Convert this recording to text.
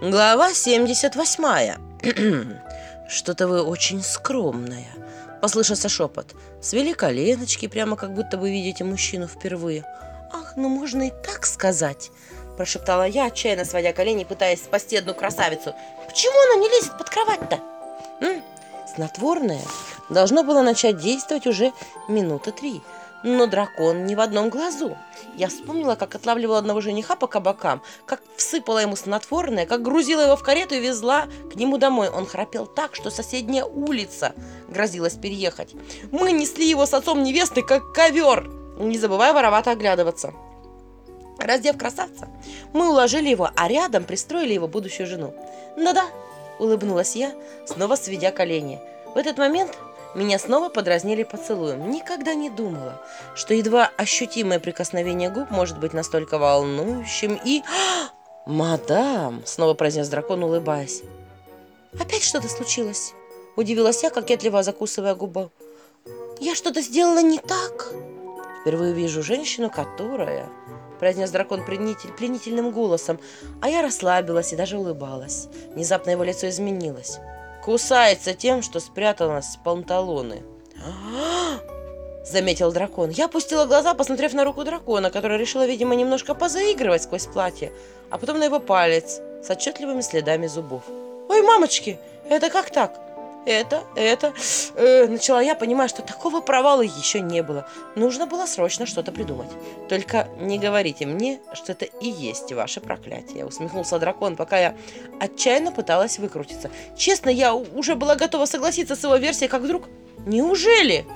Глава 78. Что-то вы очень скромная. Послышался шепот. Свели коленочки, прямо как будто вы видите мужчину впервые. Ах, ну можно и так сказать. Прошептала я, отчаянно сводя колени, пытаясь спасти одну красавицу. Почему она не лезет под кровать-то? Снотворное должно было начать действовать уже минуты три. Но дракон не в одном глазу. Я вспомнила, как отлавливала одного жениха по кабакам, как всыпала ему снотворное, как грузила его в карету и везла к нему домой. Он храпел так, что соседняя улица грозилась переехать. Мы несли его с отцом невесты, как ковер, не забывая воровато оглядываться. Раздев красавца, мы уложили его, а рядом пристроили его будущую жену. «Ну-да», — улыбнулась я, снова сведя колени. В этот момент меня снова подразнили поцелуем. Никогда не думала, что едва ощутимое прикосновение губ может быть настолько волнующим и... «Мадам!» — снова произнес дракон, улыбаясь. «Опять что-то случилось?» — удивилась я, кокетливо закусывая губу. «Я что-то сделала не так?» «Впервые вижу женщину, которая...» — произнес дракон пленитель, пленительным голосом, а я расслабилась и даже улыбалась. Внезапно его лицо изменилось кусается тем, что спряталось с панталоны. заметил дракон. Я опустила глаза, посмотрев на руку дракона, которая решила, видимо, немножко позаигрывать сквозь платье, а потом на его палец с отчетливыми следами зубов. «Ой, мамочки, это как так?» Это, это. Э, начала я, понимая, что такого провала еще не было. Нужно было срочно что-то придумать. Только не говорите мне, что это и есть ваше проклятие. Усмехнулся дракон, пока я отчаянно пыталась выкрутиться. Честно, я уже была готова согласиться с его версией, как вдруг... Неужели?